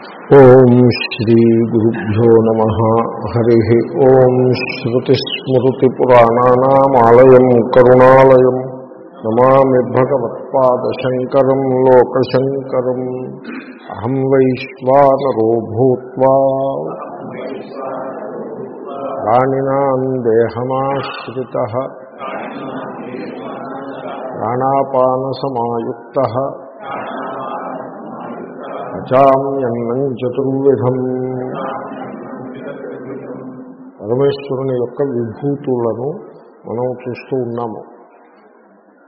ఓం శ్రీ గురుభ్యో నమ. హరి. ఓం శ్రుతిస్మృతిపురాణానామాలయం కరుణాలయం. నమామి భగవత్పాదశంకరం లోకశంకరం. అహం వైశ్వానరో భూత్వా. ప్రాణినాం దేహమాశ్రిత. ప్రాణాపానసమాయుక్త. అచామ్యన్నం చతుర్విధం. పరమేశ్వరుని యొక్క విభూతులను మనం చూస్తూ ఉన్నాము.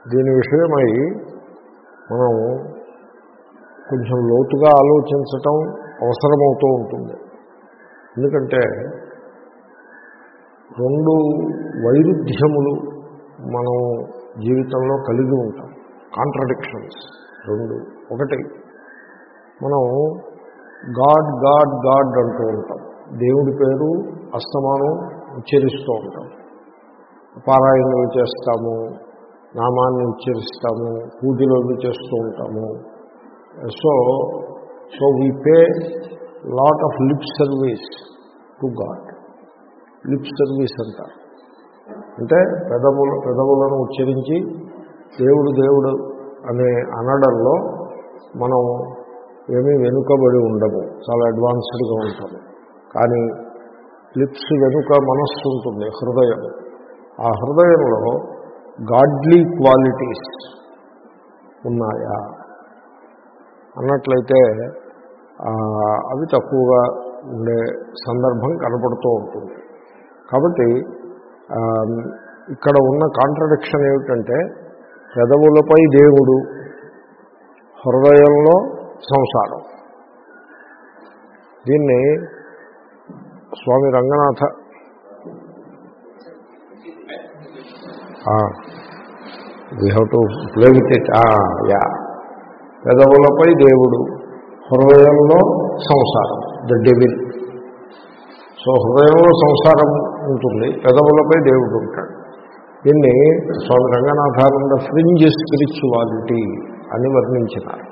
దీని విషయమై మనం కొంచెం లోతుగా ఆలోచించటం అవసరమవుతూ ఉంటుంది. ఎందుకంటే రెండు వైరుధ్యములు మనం జీవితంలో కలిగి ఉంటాం. కాంట్రడిక్షన్స్ రెండు. ఒకటి మనం గాడ్ గాడ్ గాడ్ అంటూ ఉంటాం. దేవుడి పేరు అస్తమానం ఉచ్చరిస్తూ ఉంటాం. పారాయణలు చేస్తాము నామాన్ని ఉచ్చరిస్తాము పూజలు చేస్తూ ఉంటాము. So so we pay lot of lip service to God lip service అంటారు అంటే పెదవుల పెదవులను ఉచ్చరించి దేవుడు దేవుడు అనే అనడంలో మనం ఏమీ వెనుకబడి ఉండము చాలా అడ్వాన్స్డ్గా ఉంటాము కానీ లిప్స్ వెనుక మనస్సు ఉంటుంది హృదయం. ఆ హృదయంలో గాడ్లీ క్వాలిటీస్ ఉన్నాయా? అన్నట్లయితే అవి తక్కువగా ఉండే సందర్భం కనపడుతూ ఉంటుంది. కాబట్టి ఇక్కడ ఉన్న కాంట్రడిక్షన్ ఏమిటంటే పెదవులపై దేవుడు హృదయంలో సంసారం. దీన్ని Swami Ranganatha we have to play with it yeah. పెదవులపై దేవుడు హృదయంలో సంసారం ద డెవిల్ సో హృదయంలో సంసారం ఉంటుంది పెదవులపై దేవుడు ఉంటాడు. దీన్ని స్వామి రంగనాథానంద ఫ్రింజ్ స్పిరిచువాలిటీ అని వర్ణించినారు.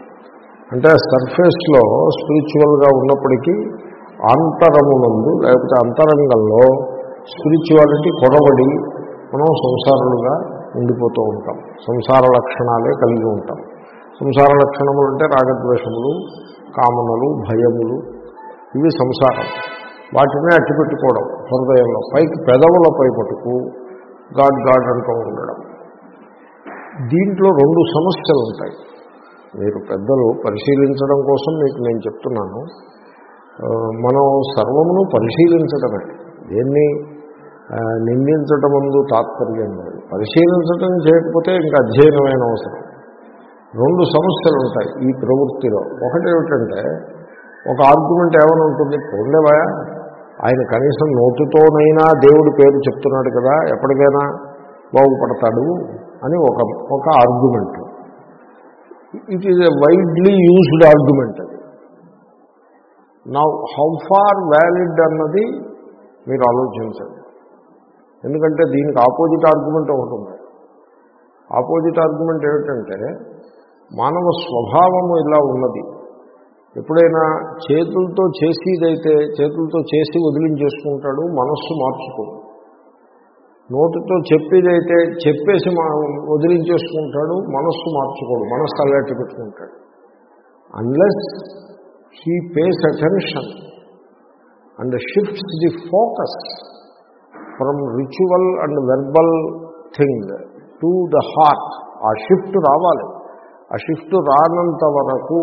అంటే సర్ఫేస్లో స్పిరిచువల్గా ఉన్నప్పటికీ అంతరమునందు లేకపోతే అంతరంగంలో స్పిరిచువాలిటీ కొరబడి మనం సంసారులుగా ఉండిపోతూ ఉంటాం. సంసార లక్షణాలే కలిగి ఉంటాం. సంసార లక్షణములు అంటే రాగద్వేషములు కామనలు భయములు. ఇవి సంసారం. వాటినే అట్టిపెట్టుకోవడం హృదయంలో. పైకి పెదవులపై పట్టుకు గాడ్ గాడ్ అంటూ ఉండడం. దీంట్లో రెండు సమస్యలు ఉంటాయి. మీరు పెద్దలు పరిశీలించడం కోసం మీకు నేను చెప్తున్నాను. మనం సర్వమును పరిశీలించడమే దేన్ని నిందించటం ముందు తాత్పర్యం లేదు. పరిశీలించటం చేయకపోతే ఇంకా అధ్యయనమైన అవసరం. రెండు సమస్యలు ఉంటాయి ఈ ప్రవృత్తిలో. ఒకటి ఏమిటంటే ఒక ఆర్గ్యుమెంట్ ఏమైనా ఉంటుంది? పోండేవా ఆయన కనీసం నోటుతోనైనా దేవుడి పేరు చెప్తున్నాడు కదా ఎప్పటికైనా బాగుపడతాడు అని ఒక ఒక argument. It is a widely used argument అది నా హౌ ఫార్ వ్యాలిడ్ అన్నది మీరు ఆలోచించండి. ఎందుకంటే దీనికి ఆపోజిట్ ఆర్గ్యుమెంట్ ఒకటి ఉంది. ఆపోజిట్ ఆర్గ్యుమెంట్ ఏమిటంటే మానవ స్వభావము ఇలా ఉన్నది. ఎప్పుడైనా చేతులతో చేసేదైతే చేతులతో చేసి వదిలించేసుకుంటాడు మనస్సు మార్చుకోదు నోటితో చెప్పేదైతే చెప్పేసి వదిలించేసుకుంటాడు మనస్సు మార్చుకోడు మనస్సు అలర్ట్ పెట్టుకుంటాడు. Unless he pays attention and shifts the focus from ritual and verbal thing to the heart ఆ షిఫ్ట్ రావాలి. ఆ షిఫ్ట్ రానంత వరకు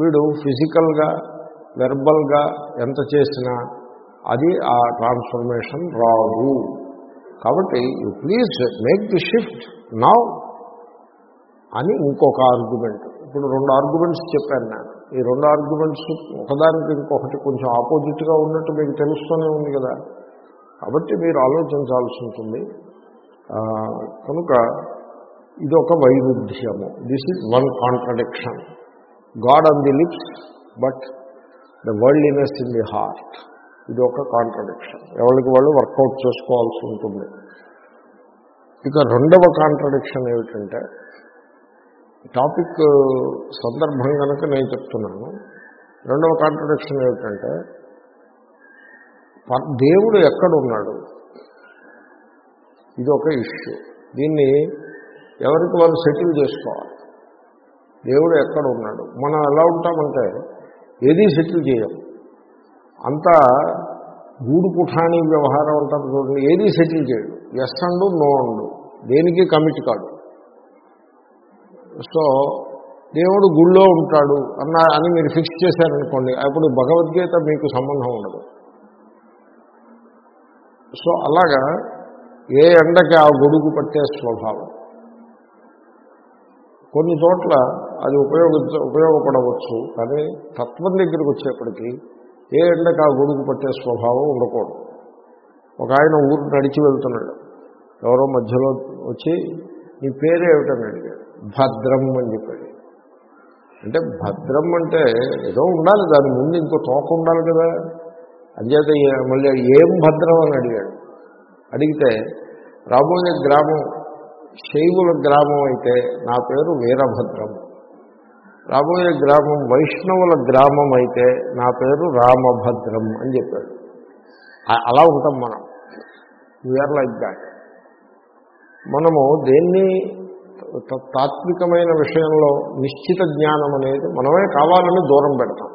వీడు ఫిజికల్గా వెర్బల్గా ఎంత చేసినా అది ఆ ట్రాన్స్ఫర్మేషన్ రాదు. కాబట్టి you please make the shift now అని ఇంకొక ఆర్గ్యుమెంట్ ఇప్పుడు రెండు ఆర్గ్యుమెంట్స్ చెప్పాను నేను. ఈ రెండు ఆర్గ్యుమెంట్స్ ఒకదానికి ఇంకొకటి కొంచెం ఆపోజిట్గా ఉన్నట్టు మీకు తెలుస్తూనే ఉంది కదా. కాబట్టి మీరు ఆలోచించాల్సి ఉంటుంది. కనుక ఇది ఒక వైరుధ్యము. This is one contradiction God on the lips but the worldliness in the heart ఇది ఒక కాంట్రడిక్షన్ ఎవరికి వాళ్ళు వర్కౌట్ చేసుకోవాల్సి ఉంటుంది. ఇక రెండవ కాంట్రడిక్షన్ ఏమిటంటే టాపిక్ సందర్భం కనుక నేను చెప్తున్నాను. రెండవ కాంట్రడిక్షన్ ఏమిటంటే దేవుడు ఎక్కడున్నాడు? ఇది ఒక ఇష్యూ దీన్ని ఎవరికి వాళ్ళు సెటిల్ చేసుకోవాలి? దేవుడు ఎక్కడ ఉన్నాడు మనం ఎలా ఉంటామంటే ఏదీ సెటిల్ చేయం అంతా గూడు పుఠాని వ్యవహారం అంటారు చూడండి. ఏదీ సెటిల్ చేయడు. Yes and no and. దేనికి కమిట్ కాడు సో దేవుడు గుళ్ళో ఉంటాడు అన్న అని మీరు ఫిక్స్ చేశారనుకోండి అప్పుడు భగవద్గీత మీకు సంబంధం ఉండదు. సో అలాగా ఏ ఎండకి ఆ గొడుగు పట్టే స్వభావం. కొన్ని చోట్ల అది ఉపయోగించ ఉపయోగపడవచ్చు కానీ తత్వం దగ్గరికి వచ్చేప్పటికీ ఏ ఎండకు ఆ గొడుగు పట్టే స్వభావం ఉండకూడదు. ఒక ఆయన ఊరు నడిచి వెళ్తున్నాడు. ఎవరో మధ్యలో వచ్చి నీ పేరు ఏమిటని అడిగాడు. భద్రం అని చెప్పాడు. అంటే భద్రం అంటే ఏదో ఉండాలి దాని ముందు ఇంకో తోక ఉండాలి కదా. అంచేత మళ్ళీ ఏం భద్రం అని అడిగాడు. అడిగితే రాబోయే గ్రామం శైవుల గ్రామం అయితే నా పేరు వీరభద్రం. రాబోయే గ్రామం వైష్ణవుల గ్రామం అయితే నా పేరు రామభద్రం అని చెప్పాడు. అలా ఉంటాం మనం. వీఆర్ లైక్ దాట్ మనము దేన్ని తాత్వికమైన విషయంలో నిశ్చిత జ్ఞానం అనేది మనమే కావాలని దూరం పెడతాం.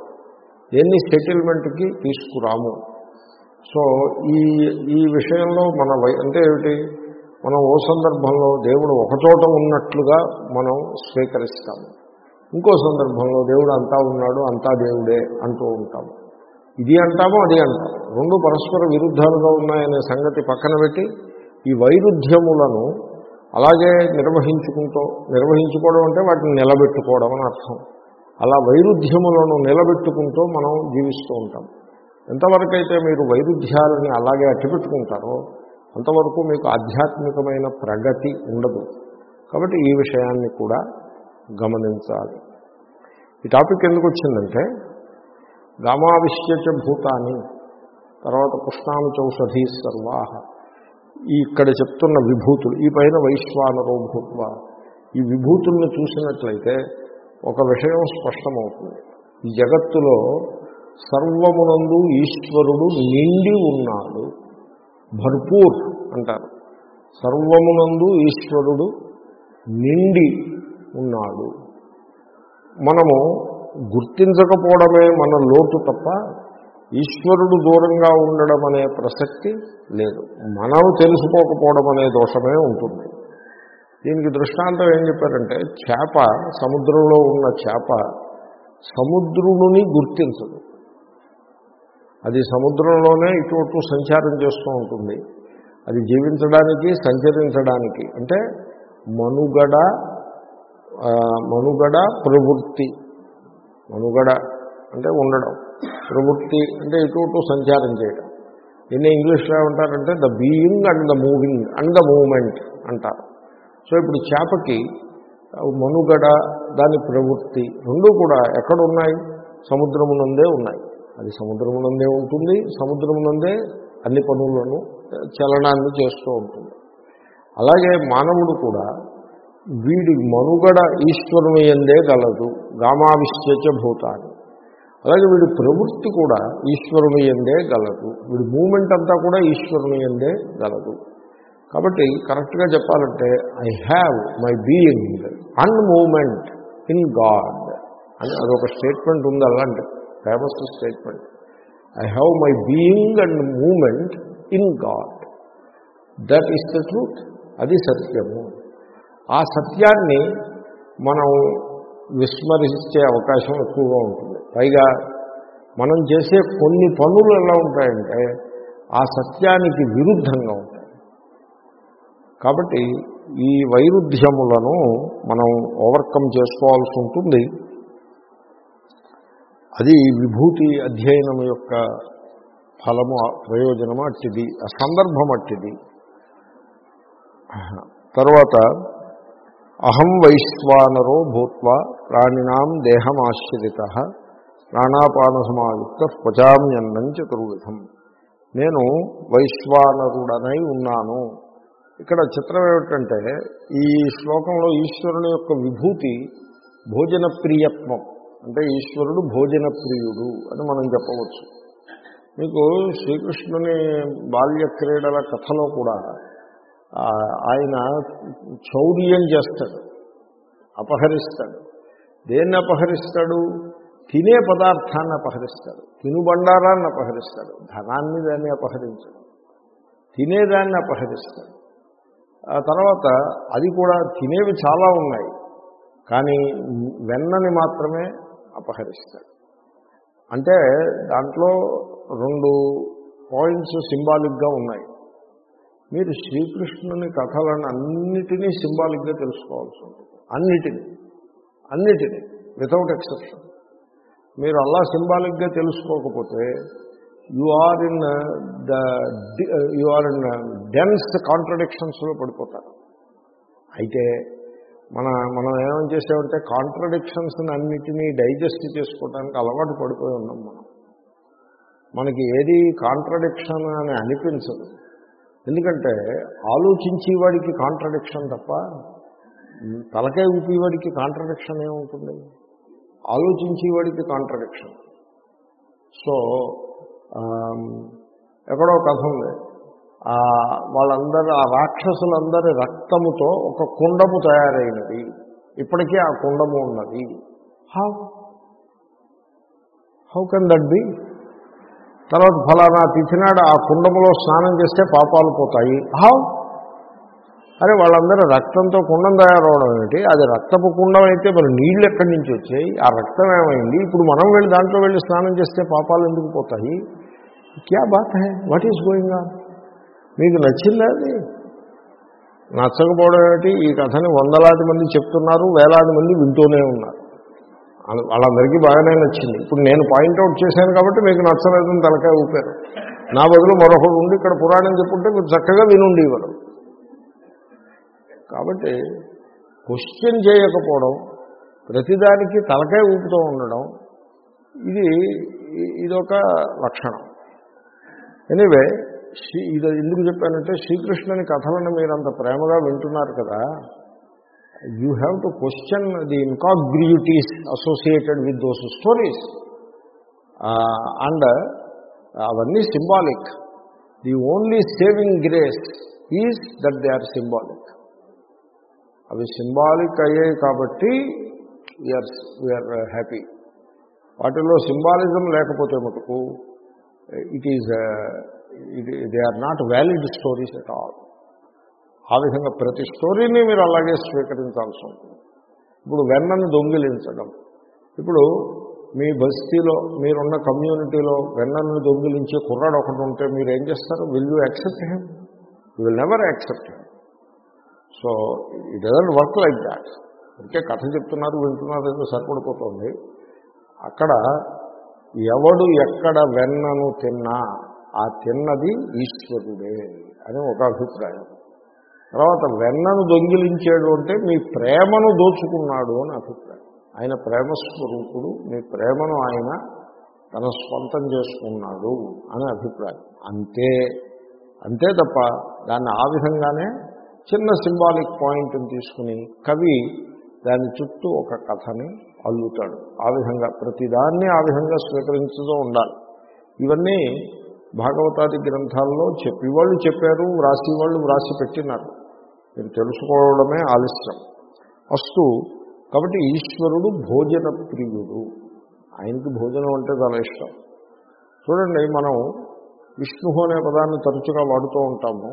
దేన్ని సెటిల్మెంట్కి తీసుకురాము. సో ఈ ఈ విషయంలో మన వై అంటే ఏమిటి? మనం ఓ సందర్భంలో దేవుడు ఒకచోట ఉన్నట్లుగా మనం స్వీకరిస్తాము. ఇంకో సందర్భంలో దేవుడు అంతా ఉన్నాడు అంతా దేవుడే అంటూ ఉంటాము ఇది అంటాము అది అంటాము రెండు పరస్పర విరుద్ధాలుగా ఉన్నాయనే సంగతి పక్కన పెట్టి ఈ వైరుధ్యములను అలాగే నిర్వహించుకుంటూ నిర్వహించుకోవడం అంటే వాటిని నిలబెట్టుకోవడం అని అర్థం. అలా వైరుధ్యములను నిలబెట్టుకుంటూ మనం జీవిస్తూ ఉంటాం. ఎంతవరకు అయితే మీరు వైరుధ్యాలని అలాగే అట్టిపెట్టుకుంటారో అంతవరకు మీకు ఆధ్యాత్మికమైన ప్రగతి ఉండదు. కాబట్టి ఈ విషయాన్ని కూడా గమనించాలి. ఈ టాపిక్ ఎందుకు వచ్చిందంటే గామావిశ్యచ భూతాన్ని తర్వాత పుష్ణామి సర్వాహ ఈ ఇక్కడ చెప్తున్న విభూతులు ఈ పైన వైశ్వానరో భూత్వ ఈ విభూతుల్ని చూసినట్లయితే ఒక విషయం స్పష్టమవుతుంది. ఈ జగత్తులో సర్వమునందు ఈశ్వరుడు నిండి ఉన్నాడు. భర్పూర్ అంటారు. సర్వమునందు ఈశ్వరుడు నిండి ఉన్నాడు. మనము గుర్తించకపోవడమే మన లోటు తప్ప ఈశ్వరుడు దూరంగా ఉండడం అనే ప్రసక్తి లేదు. మనం తెలుసుకోకపోవడం అనే దోషమే ఉంటుంది. దీనికి దృష్టాంతం ఏం చెప్పారంటే చేప సముద్రంలో ఉన్న చేప సముద్రుడిని గుర్తించదు. అది సముద్రంలోనే ఇటు సంచారం చేస్తూ ఉంటుంది. అది జీవించడానికి సంచరించడానికి. అంటే మనుగడ మనుగడ ప్రవృత్తి. మనుగడ అంటే ఉండడం. ప్రవృత్తి అంటే ఇటు సంచారం చేయడం. దీన్ని ఇంగ్లీష్లో ఏమంటారంటే the being and the moving and the moment అంటారు. సో ఇప్పుడు చేపకి మనుగడ దాని ప్రవృత్తి రెండు కూడా ఎక్కడ ఉన్నాయి సముద్రమునందే ఉన్నాయి. అది సముద్రమునందే ఉంటుంది సముద్రమునందే అన్ని పనులను చలనాన్ని చేస్తూ ఉంటుంది. అలాగే మానవుడు కూడా వీడి మనుగడ ఈశ్వరుని గలదు గామావిశ్యచ భూతాన్ని. అలాగే వీడి ప్రవృత్తి కూడా ఈశ్వరుని ఎందే గలదు వీడి మూమెంట్ అంతా కూడా ఈశ్వరుని ఎందే గలదు. కాబట్టి కరెక్ట్గా చెప్పాలంటే I have my being and moment in God అని అదొక స్టేట్మెంట్ ఉంది అలాంటి famous statement. I have my being and moment in God that is the truth అది సత్యము. ఆ సత్యాన్ని మనం విస్మరించే అవకాశం ఎక్కువగా ఉంటుంది. పైగా మనం చేసే కొన్ని పనులు ఎలా ఉంటాయంటే ఆ సత్యానికి విరుద్ధంగా ఉంటాయి. కాబట్టి ఈ వైరుధ్యములను మనం ఓవర్కమ్ చేసుకోవాల్సి ఉంటుంది. అది విభూతి అధ్యయనం యొక్క ఫలము ప్రయోజనము అట్టిది ఆ సందర్భం అట్టిది. తర్వాత అహం వైశ్వానరో భూత్వ ప్రాణినాం దేహమాశ్రిత ప్రాణాపాన సమాయుక్త పచామ్యన్నం చతుర్విధం నేను వైశ్వానరుడనై ఉన్నాను. ఇక్కడ చిత్రం ఏమిటంటే ఈ శ్లోకంలో ఈశ్వరుని యొక్క విభూతి భోజన ప్రియత్వం అంటే ఈశ్వరుడు భోజన ప్రియుడు అని మనం చెప్పవచ్చు. మీకు శ్రీకృష్ణుని బాల్య క్రీడల కథలో కూడా ఆయన చౌర్యం చేస్తాడు అపహరిస్తాడు. దేన్ని అపహరిస్తాడు? తినే పదార్థాన్ని అపహరిస్తాడు తినుబండారాన్ని అపహరిస్తాడు ధనాన్ని దాన్ని అపహరించడు తినేదాన్ని అపహరిస్తాడు. ఆ తర్వాత అది కూడా తినేవి చాలా ఉన్నాయి కానీ వెన్నని మాత్రమే అపహరిస్తాడు. అంటే దాంట్లో రెండు పాయింట్స్ సింబాలిక్గా ఉన్నాయి. మీరు శ్రీకృష్ణుని కథలను అన్నిటినీ సింబాలిక్గా తెలుసుకోవాల్సి ఉంటుంది. అన్నిటినీ. అన్నిటినీ. వితౌట్ ఎక్సెప్షన్ మీరు అలా సింబాలిక్గా తెలుసుకోకపోతే you are in the you are in dense కాంట్రడిక్షన్స్లో పడిపోతారు. అయితే మన మనం ఏమని చేసామంటే కాంట్రడిక్షన్స్ని అన్నిటినీ డైజెస్ట్ చేసుకోవడానికి అలవాటు పడిపోయి ఉన్నాం మనం. మనకి ఏది కాంట్రడిక్షన్ అని అనిపించదు. ఎందుకంటే ఆలోచించేవాడికి కాంట్రడిక్షన్ తప్ప తలకాయ ఊపేవాడికి కాంట్రడిక్షన్ ఏముంటుంది? ఆలోచించేవాడికి కాంట్రడిక్షన్ సో ఎక్కడో కథ ఉంది. వాళ్ళందరూ ఆ రాక్షసులందరి రక్తముతో ఒక కుండము తయారైనది. ఇప్పటికీ ఆ కుండము ఉన్నది. How how can that be తర్వాత ఫలానా తిథినాడు ఆ కుండములో స్నానం చేస్తే పాపాలు పోతాయి. హౌ? అరే వాళ్ళందరూ రక్తంతో కుండం తయారవడం ఏంటి అది రక్తపు కుండం అయితే మరి నీళ్ళు ఎక్కడి నుంచి వచ్చాయి? ఆ రక్తం ఏమైంది? ఇప్పుడు మనం వెళ్ళి దాంట్లో వెళ్ళి స్నానం చేస్తే పాపాలు ఎందుకు పోతాయి? క్యా బాత్ హై? వాట్ ఈస్ గోయింగ్ ఆన్ మీకు నచ్చిందా అది? నచ్చకపోవడం ఏమిటి? ఈ కథని వందలాది మంది చెప్తున్నారు వేలాది మంది వింటూనే ఉన్నారు. వాళ్ళందరికీ బాగానే నచ్చింది. ఇప్పుడు నేను పాయింట్అవుట్ చేశాను కాబట్టి మీకు నచ్చలేదని తలకాయ ఊపారు. నా బదులు మరొకడు ఉండి ఇక్కడ పురాణం చెప్పుంటే మీరు చక్కగా వినుండేవారు కాబట్టి క్వశ్చన్ చేయకపోవడం ప్రతిదానికి తలకాయ ఊపుతూ ఉండడం ఇది ఇదొక లక్షణం. ఎనీవే శ్రీ ఇది ఎందుకు చెప్పానంటే శ్రీకృష్ణుని కథలను మీరు అంత ప్రేమగా వింటున్నారు కదా you have to question the incongruities associated with those stories and అవన్నీ symbolic the only saving grace is that they are symbolic అవి సింబాలిక్ అయ్యాయి కాబట్టి we are we are happy వాటిలో సింబాలిజం లేకపోతే మటుకు it is they are not valid stories at all ఆ విధంగా ప్రతి స్టోరీని మీరు అలాగే స్వీకరించాల్సి ఉంటుంది. ఇప్పుడు వెన్నను దొంగిలించడం. ఇప్పుడు మీ బస్తీలో మీరున్న కమ్యూనిటీలో వెన్నను దొంగిలించే కుర్రాడు ఒకటి ఉంటే మీరు ఏం చేస్తారు? Will you accept him you will never accept him so it doesn't work like that ఇంకే కథ చెప్తున్నారు వింటున్నారు ఏదో సరిపడిపోతుంది. అక్కడ ఎవడు ఎక్కడ వెన్నను తిన్నా ఆ తిన్నది ఈశ్వరుడే అని ఒక అభిప్రాయం. తర్వాత వెన్నను దొంగిలించాడు అంటే మీ ప్రేమను దోచుకున్నాడు అని అభిప్రాయం. ఆయన ప్రేమస్వరూపుడు మీ ప్రేమను ఆయన తన స్వంతం చేసుకున్నాడు అని అభిప్రాయం. అంతే అంతే తప్ప దాన్ని ఆ విధంగానే చిన్న సింబాలిక్ పాయింట్ని తీసుకుని కవి దాని చుట్టూ ఒక కథని అల్లుతాడు. ఆ విధంగా ప్రతిదాన్ని ఆ విధంగా స్వీకరించుతూ ఉండాలి. ఇవన్నీ భాగవతాది గ్రంథాల్లో చెప్పేవాళ్ళు చెప్పారు వ్రాసేవాళ్ళు వ్రాసి పెట్టినారు. మీరు తెలుసుకోవడమే ఆలస్యం. అస్తు కాబట్టి ఈశ్వరుడు భోజన ప్రియుడు ఆయనకి భోజనం అంటే చాలా ఇష్టం. చూడండి మనం విష్ణు అనే పదాన్ని తరచుగా వాడుతూ ఉంటాము.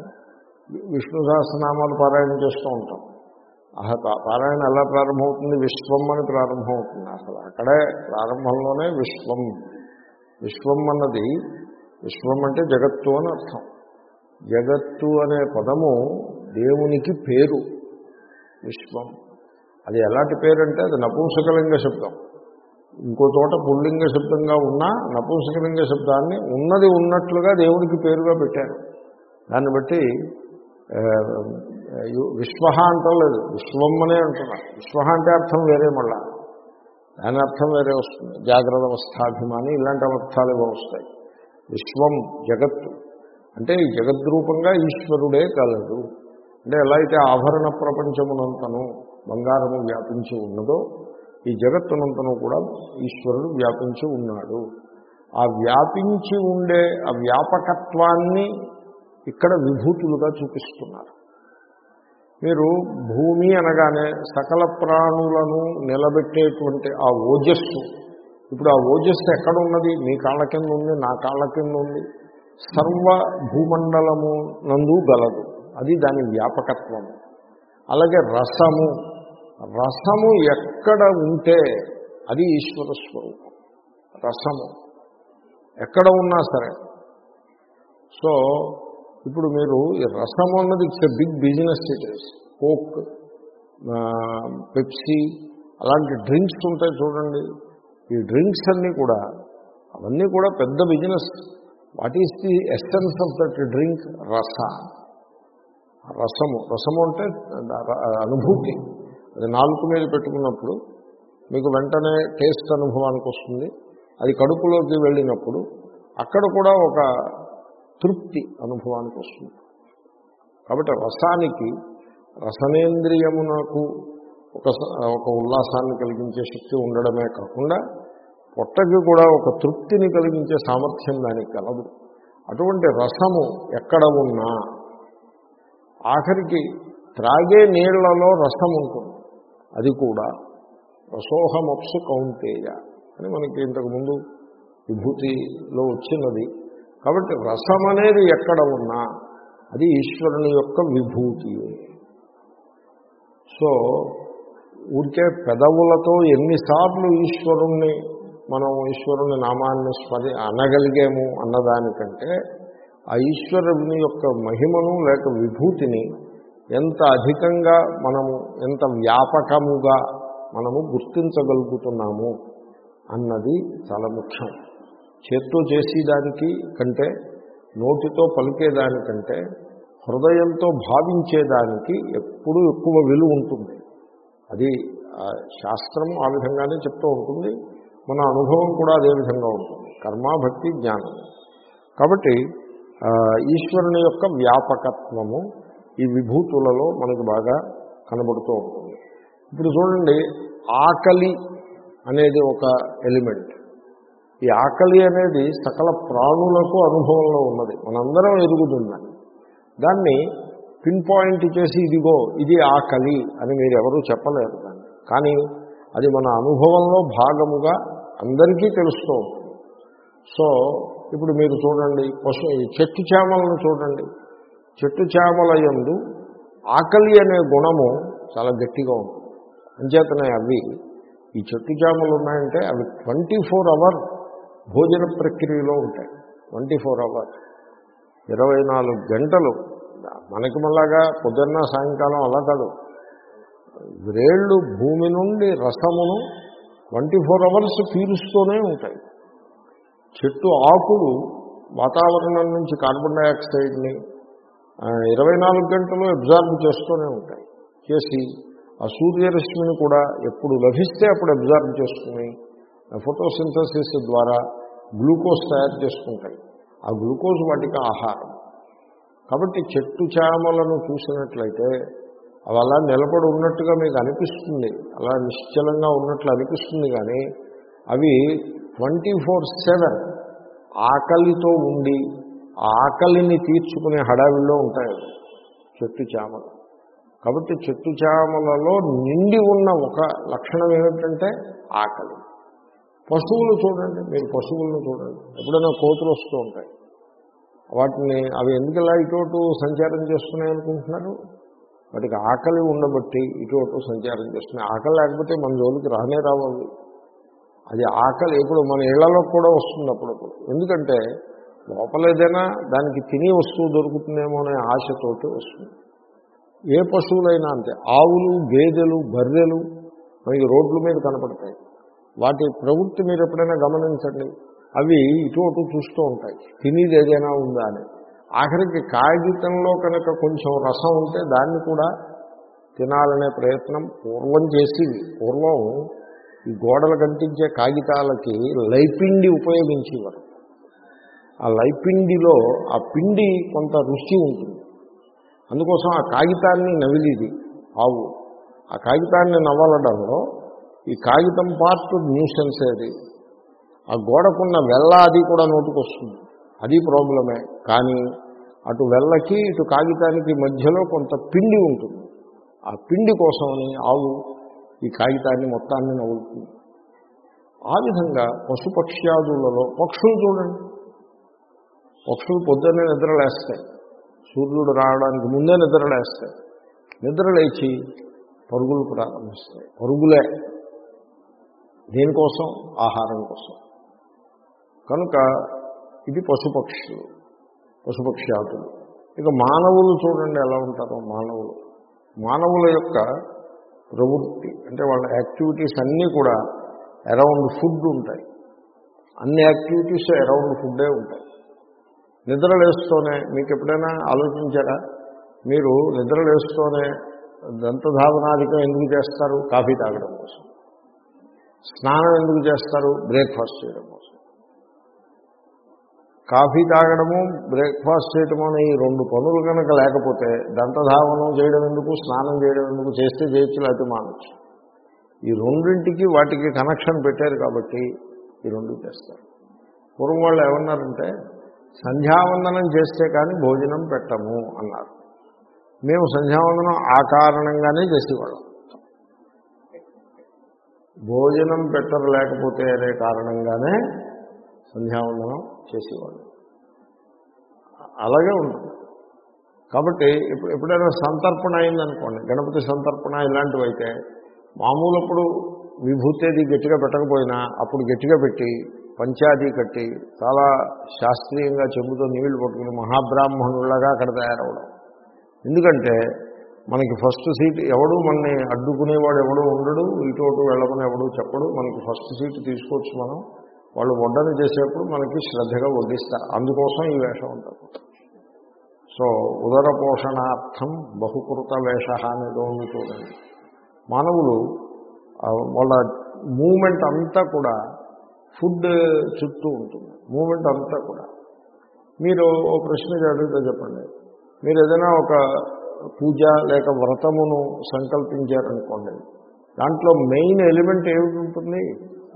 విష్ణు సహస్రనామాలు పారాయణ చేస్తూ ఉంటాం. అహ పారాయణ ఎలా ప్రారంభమవుతుంది? విశ్వం అని ప్రారంభమవుతుంది. అసలు అక్కడే ప్రారంభంలోనే విశ్వం. విశ్వం అన్నది విశ్వం అంటే జగత్తు అని అర్థం. జగత్తు అనే పదము దేవునికి పేరు. విశ్వం. అది ఎలాంటి పేరంటే అది నపుంసకలింగ శబ్దం. ఇంకో చోట పుల్లింగ శబ్దంగా ఉన్నా నపుంసకలింగ శబ్దాన్ని ఉన్నది ఉన్నట్లుగా దేవునికి పేరుగా పెట్టారు. దాన్ని బట్టి విశ్వ అంటలేదు. విశ్వం అనే అంటున్నారు. విశ్వ అంటే అర్థం వేరే మళ్ళా. దాని అర్థం వేరే వస్తుంది. జాగ్రత్త అవస్థాభిమాని ఇలాంటి అర్థాలు ఏవో వస్తాయి. విశ్వం జగత్తు అంటే ఈ జగద్రూపంగా ఈశ్వరుడే కలదు. అంటే ఎలా అయితే ఆభరణ ప్రపంచమునంతను బంగారము వ్యాపించి ఉన్నదో ఈ జగత్తునంతను కూడా ఈశ్వరుడు వ్యాపించి ఉన్నాడు. ఆ వ్యాపించి ఉండే ఆ వ్యాపకత్వాన్ని ఇక్కడ విభూతులుగా చూపిస్తున్నారు. మీరు భూమి అనగానే సకల ప్రాణులను నిలబెట్టేటువంటి ఆ ఓజస్సు ఇప్పుడు ఆ ఓజస్సు ఎక్కడ ఉన్నది మీ కాళ్ళ కింద ఉంది నా కాళ్ళ కింద ఉంది సర్వ భూమండలము నందు గలదు. అది దాని వ్యాపకత్వము. అలాగే రసము. రసము ఎక్కడ ఉంటే అది ఈశ్వర స్వరూపం. రసము. ఎక్కడ ఉన్నా సరే. సో ఇప్పుడు మీరు ఈ రసము అన్నది it's a big business it is Coke Pepsi అలాంటి డ్రింక్స్ ఉంటాయి చూడండి. ఈ డ్రింక్స్ అన్నీ కూడా అవన్నీ కూడా పెద్ద business. What is the essence of that drink? రస. రసము. రసము అంటే అనుభూతి. అది నాలుగు మీద పెట్టుకున్నప్పుడు మీకు వెంటనే టేస్ట్ అనుభవానికి వస్తుంది. అది కడుపులోకి వెళ్ళినప్పుడు అక్కడ కూడా ఒక తృప్తి అనుభవానికి వస్తుంది. కాబట్టి రసానికి రసనేంద్రియమునకు ఒక ఒక ఉల్లాసాన్ని కలిగించే శక్తి ఉండడమే కాకుండా పొట్టకి కూడా ఒక తృప్తిని కలిగించే సామర్థ్యం దానికి కలదు. అటువంటి రసము ఎక్కడ ఉన్నా ఆఖరికి త్రాగే నీళ్ళలో రసం ఉంటుంది. అది కూడా రసోహమప్సు కౌంతేయ అని మనకి ఇంతకుముందు విభూతిలో వచ్చినది. కాబట్టి రసం అనేది ఎక్కడ ఉన్నా అది ఈశ్వరుని యొక్క విభూతి. సో ఊరికే పెదవులతో ఎన్నిసార్లు ఈశ్వరుణ్ణి మనం ఈశ్వరుని నామాన్ని స్మరి అనగలిగాము అన్నదానికంటే ఆ ఈశ్వరుని యొక్క మహిమను లేక విభూతిని ఎంత అధికంగా మనము ఎంత వ్యాపకముగా మనము గుర్తించగలుగుతున్నాము అన్నది చాలా ముఖ్యం. చేత్తో చేసేదానికి కంటే నోటితో పలికేదానికంటే హృదయంతో భావించేదానికి ఎప్పుడూ ఎక్కువ విలువ ఉంటుంది. అది శాస్త్రం ఆ విధంగానే చెప్తూ ఉంటుంది. మన అనుభవం కూడా అదే విధంగా ఉంటుంది. కర్మ భక్తి జ్ఞానం. కాబట్టి ఈశ్వరుని యొక్క వ్యాపకత్వము ఈ విభూతులలో మనకు బాగా కనబడుతూ ఉంటుంది. ఇప్పుడు చూడండి ఆకలి అనేది ఒక ఎలిమెంట్. ఈ ఆకలి అనేది సకల ప్రాణులకు అనుభవంలో ఉన్నది. మనందరం ఎరుగుతుందని దాన్ని పిన్ పాయింట్ చేసి ఇదిగో ఇది ఆకలి అని మీరు ఎవరూ చెప్పలేరు కానీ అది మన అనుభవంలో భాగముగా అందరికీ తెలుస్తూ సో ఇప్పుడు మీరు చూడండి పశు చెట్టు చేమలను చూడండి. చెట్టు చేమల యందు ఆకలి అనే గుణము చాలా గట్టిగా ఉంటుంది. అంచేతనే అవి ఈ చెట్టు చేమలు ఉన్నాయంటే అవి ట్వంటీ ఫోర్ అవర్ భోజన ప్రక్రియలో ఉంటాయి. Twenty four hour. ఇరవై నాలుగు గంటలు మనకి మళ్ళాగా పొద్దున్న సాయంకాలం అలా కాదు. వ్రేళ్ళు భూమి నుండి రసమును ట్వంటీ ఫోర్ అవర్స్ పీలుస్తూనే ఉంటాయి. చెట్టు ఆకులు వాతావరణం నుంచి కార్బన్ డైఆక్సైడ్ని ఇరవై నాలుగు గంటలు అబ్జార్బ్ చేస్తూనే ఉంటాయి. చేసి ఆ సూర్యరశ్మిని కూడా ఎప్పుడు లభిస్తే అప్పుడు అబ్జార్బ్ చేసుకుని ఫోటోసింథసిస్ ద్వారా గ్లూకోజ్ తయారు చేసుకుంటాయి. ఆ గ్లూకోజ్ వాటికి ఆహారం. కాబట్టి చెట్టు చామలను చూసినట్లయితే అవి అలా నిలబడి ఉన్నట్టుగా మీకు అనిపిస్తుంది. అలా నిశ్చలంగా ఉన్నట్లు అనిపిస్తుంది కానీ అవి ట్వంటీ ఫోర్ సెవెన్ ఆకలితో ఉండి ఆకలిని తీర్చుకునే హడావిల్లో ఉంటాయి చెట్టు చామలు. కాబట్టి చెట్టు చామలలో నిండి ఉన్న ఒక లక్షణం ఏమిటంటే ఆకలి. పశువులు చూడండి మీరు పశువులను చూడండి. ఎప్పుడైనా కోతులు వస్తూ ఉంటాయి. వాటిని అవి ఎందుకు ఇలా ఇటు సంచారం చేస్తున్నాయి అనుకుంటున్నారు? వాటికి ఆకలి ఉండబట్టి ఇటు సంచారం చేస్తున్నాయి. ఆకలి లేకపోతే మన జోలికి రానే రావాలి. అది ఆకలి ఇప్పుడు మన ఇళ్ళలో కూడా వస్తుంది అప్పుడప్పుడు. ఎందుకంటే లోపల ఏదైనా దానికి తినే వస్తువు దొరుకుతుందేమో అనే ఆశతోటి వస్తుంది. ఏ పశువులైనా అంతే. ఆవులు గేదెలు బర్రెలు మనకి రోడ్ల మీద కనపడతాయి. వాటి ప్రవృత్తి మీరు ఎప్పుడైనా గమనించండి. అవి ఇటు అటు చూస్తూ ఉంటాయి. తినేది ఏదైనా ఉందా అని. ఆఖరికి కాగితంలో కనుక కొంచెం రసం ఉంటే దాన్ని కూడా తినాలనే ప్రయత్నం పూర్వం చేసేది. పూర్వం ఈ గోడలు కనిపించే కాగితాలకి లైపిండి ఉపయోగించేవారు. ఆ లైపిండిలో ఆ పిండి కొంత రుచి ఉంటుంది. అందుకోసం ఆ కాగితాన్ని నవిలిది ఆవు. ఆ కాగితాన్ని నవలడంలో ఈ కాగితం పార్ట్ న్యూసెన్స్ అది. ఆ గోడకున్న వెల్ల అది కూడా నోటుకొస్తుంది. అది ప్రాబ్లమే. కానీ అటు వెళ్ళకి ఇటు కాగితానికి మధ్యలో కొంత పిండి ఉంటుంది. ఆ పిండి కోసమని ఆవు ఈ కాగితాన్ని మొత్తాన్ని నవ్వుతుంది. ఆ విధంగా పశుపక్ష్యాదులలో పక్షులు చూడండి. పక్షులు పొద్దున్నే నిద్రలేస్తాయి. సూర్యుడు రావడానికి ముందే నిద్రలేస్తాయి. నిద్ర లేచి పరుగులు ప్రారంభిస్తాయి. పరుగులే దేనికోసం? ఆహారం కోసం. కనుక ఇది పశుపక్షులు పశుపక్ష్యాదులు. ఇక మానవులు చూడండి ఎలా ఉంటారో మానవులు. మానవుల యొక్క ప్రవృత్తి అంటే వాళ్ళ యాక్టివిటీస్ అన్నీ కూడా అరౌండ్ ఫుడ్ ఉంటాయి. అన్ని యాక్టివిటీస్ అరౌండ్ ఫుడ్డే ఉంటాయి. నిద్రలేస్తూనే మీకు ఎప్పుడైనా ఆలోచించారా? మీరు నిద్రలేస్తూనే దంతధావనాధికం ఎందుకు చేస్తారు? కాఫీ తాగడం కోసం. స్నానం ఎందుకు చేస్తారు? బ్రేక్ఫాస్ట్ చేయడం కోసం. కాఫీ తాగడము బ్రేక్ఫాస్ట్ చేయటము అనే ఈ రెండు పనులు కనుక లేకపోతే దంతధావనం చేయడం ఎందుకు స్నానం చేయడం ఎందుకు చేస్తే చేయొచ్చు లేకపోతే మానవచ్చు ఈ రెండింటికి వాటికి కనెక్షన్ పెట్టారు కాబట్టి ఈ రెండు చేస్తారు. పూర్వం వాళ్ళు ఏమన్నారంటే సంధ్యావందనం చేస్తే కానీ భోజనం పెట్టము అన్నారు. మేము సంధ్యావందనం ఆ కారణంగానే చేసేవాళ్ళం. భోజనం పెట్టరు లేకపోతే అనే కారణంగానే సంధ్యావందనం చేసేవాళ్ళు అలాగే ఉంటుంది కాబట్టి ఇప్పుడు ఎప్పుడైనా సంతర్పణ అయిందనుకోండి గణపతి సంతర్పణ ఇలాంటివి అయితే మామూలప్పుడు విభూతేది గట్టిగా పెట్టకపోయినా అప్పుడు గట్టిగా పెట్టి పంచాది కట్టి చాలా శాస్త్రీయంగా చెబుతూ నీళ్ళు పట్టుకుని మహాబ్రాహ్మణులాగా అక్కడ తయారవడం. ఎందుకంటే మనకి ఫస్ట్ సీట్ ఎవడు మనని అడ్డుకునేవాడు ఎవడూ ఉండడు ఇటు అటు వెళ్ళమని ఎవడూ చెప్పడు. మనకి ఫస్ట్ సీట్ తీసుకోవచ్చు మనం. వాళ్ళు వడ్డన చేసేప్పుడు మనకి శ్రద్ధగా వడ్డిస్తారు. అందుకోసం ఈ వేషం ఉంటుంది. సో ఉదర పోషణార్థం బహుకృత వేష అనేది ఉంది చూడండి. మానవులు వాళ్ళ మూమెంట్ అంతా కూడా ఫుడ్ చుట్టూ ఉంటుంది. మూమెంట్ అంతా కూడా. మీరు ఓ ప్రశ్న అడిగితే చెప్పండి. మీరు ఏదైనా ఒక పూజ లేక వ్రతమును సంకల్పించారనుకోండి దాంట్లో మెయిన్ ఎలిమెంట్ ఏమిటి ఉంటుంది?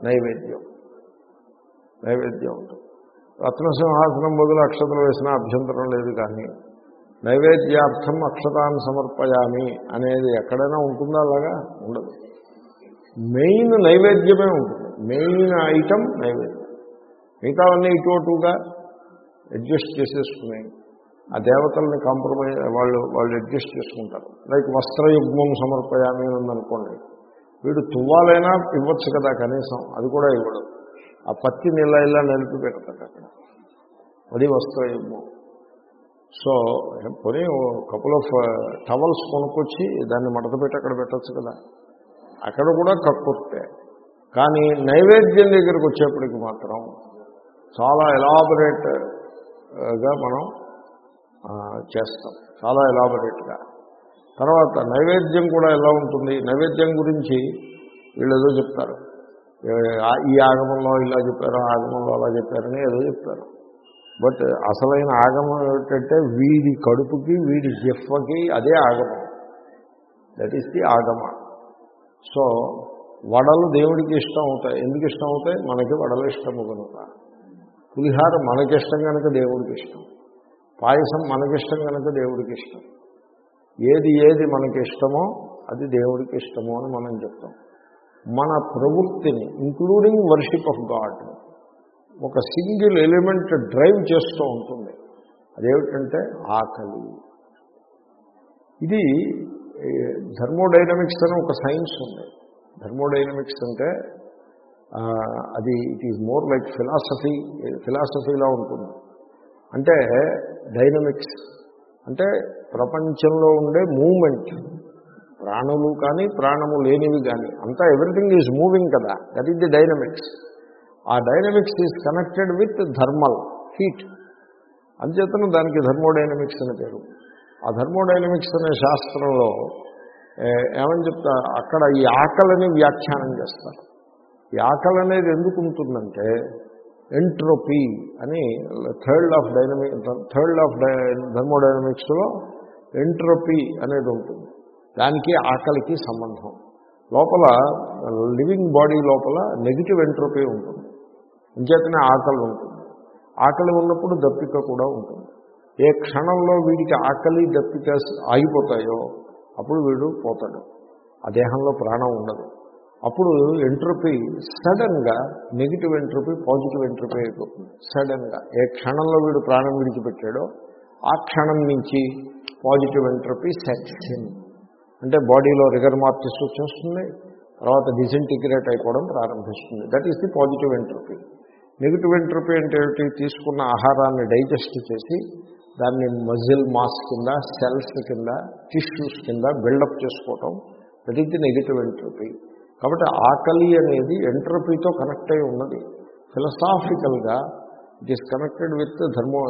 నైవేద్యం. నైవేద్యం ఉంటుంది. రత్నసింహాసనం బదులు అక్షతలు వేసిన అభ్యంతరం లేదు కానీ నైవేద్యార్థం అక్షతాన్ని సమర్పయామి అనేది ఎక్కడైనా ఉంటుందా అలాగా? ఉండదు. మెయిన్ నైవేద్యమే ఉంటుంది. మెయిన్ ఐటమ్ నైవేద్యం. మిగతావన్నీ ఇటు అటుగా అడ్జస్ట్ చేసేసుకుని ఆ దేవతల్ని కాంప్రమైజ్ వాళ్ళు వాళ్ళు అడ్జస్ట్ చేసుకుంటారు. లైక్ వస్త్రయుగ్మం సమర్పయామి అని ఉందనుకోండి వీడు తువ్వాలైనా ఇవ్వచ్చు కదా కనీసం అది కూడా ఇవ్వడం. ఆ పత్తి నీళ్ళ ఇలా నిలిపి పెడతాడు అక్కడ. అది వస్త్రయుగ్మం సో పోనీ కపుల్ ఆఫ్ టవల్స్ కొనుక్కొచ్చి దాన్ని మడత పెట్టి అక్కడ పెట్టచ్చు కదా. అక్కడ కూడా కక్కుర్తే. కానీ నైవేద్యం దగ్గరికి వచ్చేప్పటికి మాత్రం చాలా ఎలాబొరేట్గా uh, మనం చేస్తాం. చాలా ఎలాబొరేట్గా తర్వాత నైవేద్యం కూడా ఎలా ఉంటుంది? నైవేద్యం గురించి వీళ్ళు ఏదో చెప్తారు. ఈ ఆగమంలో ఇలా చెప్పారు ఆగమంలో అలా చెప్పారని ఏదో చెప్తారు బట్ అసలైన ఆగమం ఏమిటంటే వీడి కడుపుకి వీడి జిఫ్వకి అదే ఆగమం. దట్ ఈస్ ది ఆగమ. సో వడలు దేవుడికి ఇష్టం అవుతాయి. ఎందుకు ఇష్టం అవుతాయి? మనకి వడలు ఇష్టము కనుక. పులిహార మనకిష్టం కనుక దేవుడికి ఇష్టం. పాయసం మనకిష్టం కనుక దేవుడికి ఇష్టం. ఏది ఏది మనకి ఇష్టమో అది దేవుడికి ఇష్టమో అని మనం చెప్తాం. మన ప్రవృత్తిని ఇంక్లూడింగ్ వర్షిప్ ఆఫ్ గాడ్ ఒక సింగిల్ ఎలిమెంట్ డ్రైవ్ చేస్తూ ఉంటుంది. అదేమిటంటే ఆకలి. ఇది థర్మోడైనమిక్స్ అని ఒక సైన్స్ ఉంది. థర్మోడైనమిక్స్ అంటే అది it is more like philosophy ఫిలాసఫీలా ఉంటుంది. అంటే డైనమిక్స్ అంటే ప్రపంచంలో ఉండే మూమెంట్ ప్రాణులు కానీ ప్రాణము లేనివి కానీ అంతా ఎవ్రీథింగ్ ఈజ్ మూవింగ్ కదా దట్ ఈజ్ ది డైనమిక్స్ ఆ dynamics is connected with thermal heat అంచేతను దానికి థర్మోడైనమిక్స్ అని పేరు. ఆ థర్మోడైనమిక్స్ అనే శాస్త్రంలో ఏమని చెప్తా అక్కడ ఈ ఆకలిని వ్యాఖ్యానం చేస్తారు. ఈ ఆకలి అనేది ఎందుకు ఉంటుందంటే ఎంట్రోపీ అని third of dynamic third of థర్మోడైనమిక్స్లో entropy అనేది ఉంటుంది. దానికి ఆకలికి సంబంధం. లోపల లివింగ్ బాడీ లోపల నెగిటివ్ ఎంట్రోపీ ఉంటుంది. అంచేతనే ఆకలి ఉంటుంది. ఆకలి ఉన్నప్పుడు దప్పిక కూడా ఉంటుంది. ఏ క్షణంలో వీడికి ఆకలి దప్పిక ఆగిపోతాయో అప్పుడు వీడు పోతాడు. ఆ దేహంలో ప్రాణం ఉండదు. అప్పుడు ఎంట్రోపీ సడన్గా నెగిటివ్ ఎంట్రపీ పాజిటివ్ ఎంట్రోపీ అయిపోతుంది. సడన్గా ఏ క్షణంలో వీడు ప్రాణం విడిచిపెట్టాడో ఆ క్షణం నుంచి పాజిటివ్ ఎంట్రపీ సెట్స్ ఇన్. అంటే బాడీలో రిగర్ మార్టిస్ వచ్చేస్తుంది తర్వాత డిసింటిగ్రేట్ అయిపోవడం ప్రారంభిస్తుంది. That is the positive entropy negative entropy అంటే ఏమిటి? తీసుకున్న ఆహారాన్ని డైజెస్ట్ చేసి దాన్ని మజిల్ మాస్ కింద సెల్స్ కింద టిష్యూస్ కింద బిల్డప్ చేసుకోవటం. That is the negative entropy కాబట్టి ఆకలి అనేది ఎంట్రపీతో కనెక్ట్ అయి ఉన్నది. ఫిలసాఫికల్గా it is connected with thermo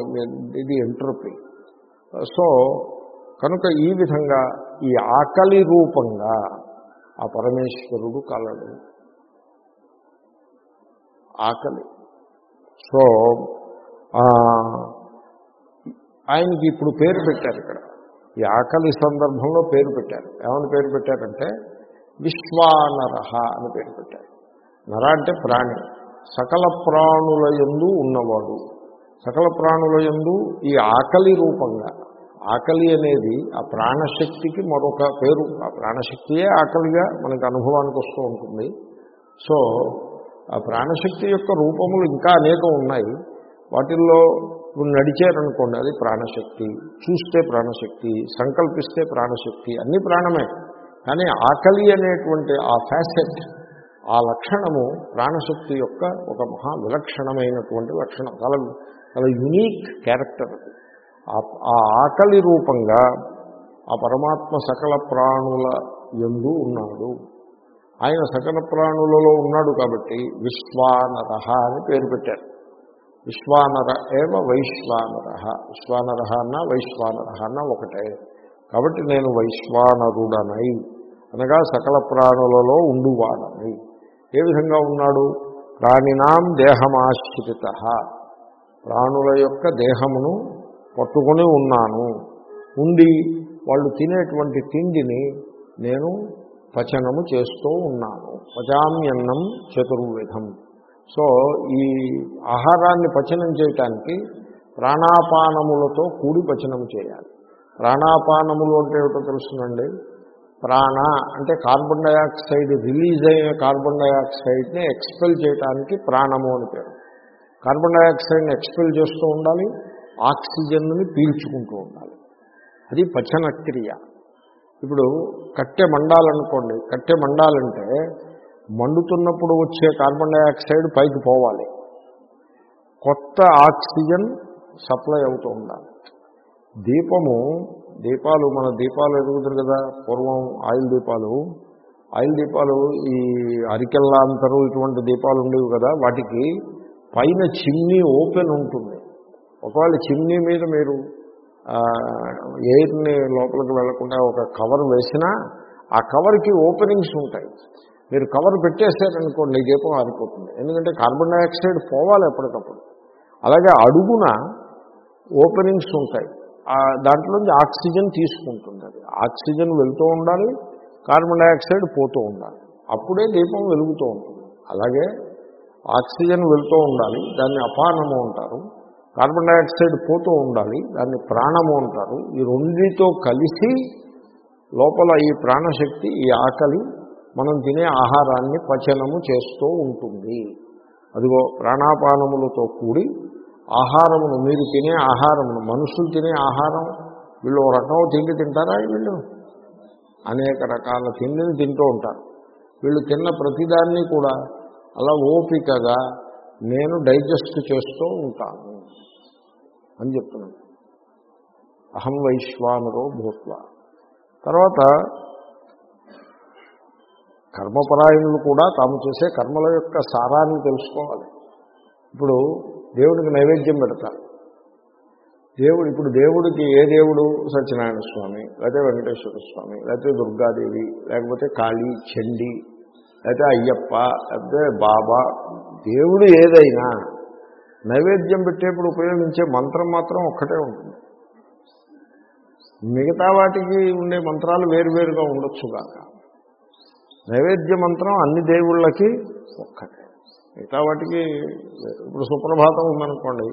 ఇది ఎంట్రపీ సో కనుక ఈ విధంగా ఈ ఆకలి రూపంగా ఆ పరమేశ్వరుడు కలడు. ఆకలి. సో ఆయనకి ఇప్పుడు పేరు పెట్టారు ఇక్కడ. ఈ ఆకలి సందర్భంలో పేరు పెట్టారు. ఏమని పేరు పెట్టారంటే విశ్వానరహ అని పేరు పెట్టారు. నర అంటే ప్రాణి. సకల ప్రాణుల యందు ఉన్నవాడు. సకల ప్రాణుల యందు ఈ ఆకలి రూపంగా ఆకలి అనేది ఆ ప్రాణశక్తికి మరొక పేరు. ఆ ప్రాణశక్తియే ఆకలిగా మనకు అనుభవానికి వస్తూ ఉంటుంది. సో ఆ ప్రాణశక్తి యొక్క రూపములు ఇంకా అనేకం ఉన్నాయి. వాటిల్లో ఇప్పుడు నడిచారనుకోండి అది ప్రాణశక్తి చూస్తే ప్రాణశక్తి సంకల్పిస్తే ప్రాణశక్తి అన్ని ప్రాణమే. కానీ ఆకలి అనేటువంటి ఆ ఫ్యాసెట్ ఆ లక్షణము ప్రాణశక్తి యొక్క ఒక మహా విలక్షణమైనటువంటి లక్షణం. చాలా చాలా యునీక్ క్యారెక్టర్ అది. ఆ ఆకలి రూపంగా ఆ పరమాత్మ సకల ప్రాణుల ఎందు ఉన్నాడు. ఆయన సకల ప్రాణులలో ఉన్నాడు కాబట్టి విశ్వానర అని పేరు పెట్టారు. విశ్వానర ఏవ వైశ్వానర విశ్వానర అన్న వైశ్వానర అన్న ఒకటే. కాబట్టి నేను వైశ్వానరుడనై అనగా సకల ప్రాణులలో ఉండువాడనై. ఏ విధంగా ఉన్నాడు? ప్రాణినాం దేహమాశ్రిత. ప్రాణుల యొక్క దేహమును పట్టుకొని ఉన్నాను. ఉండి వాళ్ళు తినేటువంటి తిండిని నేను పచనము చేస్తూ ఉన్నాను. పచామ్యన్నం చతుర్విధం. సో ఈ ఆహారాన్ని పచనం చేయటానికి ప్రాణాపానములతో కూడి పచనం చేయాలి. ప్రాణాపానములు అంటే ఏమిటో తెలుస్తుందండి ప్రాణ అంటే కార్బన్ డయాక్సైడ్ రిలీజ్ అయిన కార్బన్ డయాక్సైడ్ని ఎక్స్పెల్ చేయడానికి ప్రాణము అని పేరు. కార్బన్ డయాక్సైడ్ని ఎక్స్పెల్ చేస్తూ ఉండాలి. ఆక్సిజన్ని పీల్చుకుంటూ ఉండాలి. అది పచన క్రియ ఇప్పుడు కట్టె మండాలనుకోండి కట్టె మండాలంటే మండుతున్నప్పుడు వచ్చే కార్బన్ డైఆక్సైడ్ పైకి పోవాలి. కొత్త ఆక్సిజన్ సప్లై అవుతూ ఉండాలి. దీపము దీపాలు మన దీపాలు ఎదుగుతారు కదా పూర్వం ఆయిల్ దీపాలు. ఆయిల్ దీపాలు ఈ అరికెల్లాంతరు ఇటువంటి దీపాలు ఉండేవి కదా వాటికి పైన చిమ్నీ ఓపెన్ ఉంటుంది. ఒకవేళ చిమ్నీ మీద మీరు ఎయిర్ని లోపలికి వెళ్ళకుండా ఒక కవర్ వేసినా ఆ కవర్కి ఓపెనింగ్స్ ఉంటాయి. మీరు కవర్ పెట్టేశారనుకోండి దీపం ఆరిపోతుంది. ఎందుకంటే కార్బన్ డైఆక్సైడ్ పోవాలి ఎప్పటికప్పుడు. అలాగే అడుగున ఓపెనింగ్స్ ఉంటాయి. దాంట్లోంచి ఆక్సిజన్ తీసుకుంటుంది అది. ఆక్సిజన్ వెళ్తూ ఉండాలి కార్బన్ డైఆక్సైడ్ పోతూ ఉండాలి. అప్పుడే దీపం వెలుగుతూ ఉంటుంది. అలాగే ఆక్సిజన్ వెళ్తూ ఉండాలి దాన్ని అపానము అంటారు. కార్బన్ డైఆక్సైడ్ పోతూ ఉండాలి దాన్ని ప్రాణము అంటారు. ఈ రెండితో కలిసి లోపల ఈ ప్రాణశక్తి ఈ ఆకలి మనం తినే ఆహారాన్ని పచనము చేస్తూ ఉంటుంది. అదిగో ప్రాణాపానములతో కూడి ఆహారమును మీరు తినే ఆహారమును మనుషులు తినే ఆహారం వీళ్ళు ఒక రకం తిండి తింటారా వీళ్ళు? అనేక రకాల తిండిని తింటూ ఉంటారు. వీళ్ళు తిన్న ప్రతిదాన్ని కూడా అలా ఓపికగా నేను డైజెస్ట్ చేస్తూ ఉంటాను. అని చెప్తున్నాడు. అహం వైశ్వానరో భూత్వ. తర్వాత కర్మపరాయణులు కూడా తాము చేసే కర్మల యొక్క సారాన్ని తెలుసుకోవాలి. ఇప్పుడు దేవుడికి నైవేద్యం పెడతారు. దేవుడు ఇప్పుడు దేవుడికి ఏ దేవుడు? సత్యనారాయణ స్వామి లేకపోతే వెంకటేశ్వర స్వామి లేకపోతే దుర్గాదేవి లేకపోతే కాళీ చండి లేకపోతే అయ్యప్ప లేకపోతే బాబా. దేవుడు ఏదైనా నైవేద్యం పెట్టేప్పుడు ఉపయోగించే మంత్రం మాత్రం ఒక్కటే ఉంటుంది. మిగతా వాటికి ఉండే మంత్రాలు వేరువేరుగా ఉండొచ్చు కాక నైవేద్య మంత్రం అన్ని దేవుళ్ళకి ఒక్కటే. మిగతా వాటికి ఇప్పుడు సుప్రభాతం ఉందనుకోండి